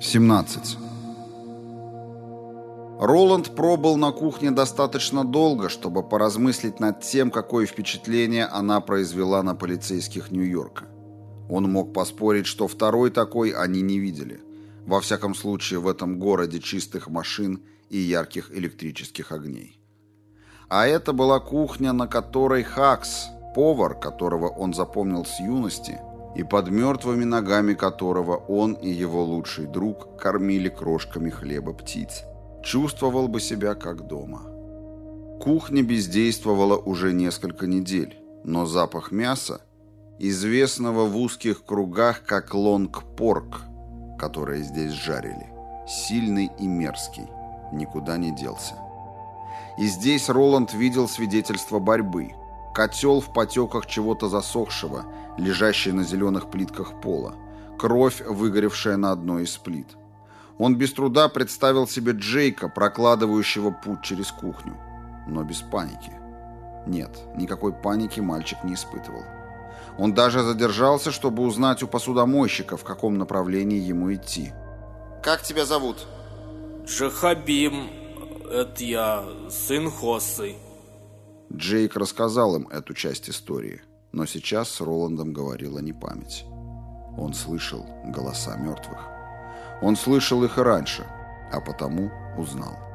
17. Роланд пробыл на кухне достаточно долго, чтобы поразмыслить над тем, какое впечатление она произвела на полицейских Нью-Йорка. Он мог поспорить, что второй такой они не видели. Во всяком случае, в этом городе чистых машин и ярких электрических огней. А это была кухня, на которой Хакс, повар, которого он запомнил с юности, и под мертвыми ногами которого он и его лучший друг кормили крошками хлеба птиц. Чувствовал бы себя как дома. Кухня бездействовала уже несколько недель, но запах мяса, известного в узких кругах как лонг-порк, который здесь жарили, сильный и мерзкий, никуда не делся. И здесь Роланд видел свидетельство борьбы – Котел в потеках чего-то засохшего, лежащий на зеленых плитках пола. Кровь, выгоревшая на одной из плит. Он без труда представил себе Джейка, прокладывающего путь через кухню. Но без паники. Нет, никакой паники мальчик не испытывал. Он даже задержался, чтобы узнать у посудомойщика, в каком направлении ему идти. «Как тебя зовут?» «Джахабим. Это я, сын Хосы». Джейк рассказал им эту часть истории, но сейчас с Роландом говорила не память. Он слышал голоса мертвых. Он слышал их и раньше, а потому узнал.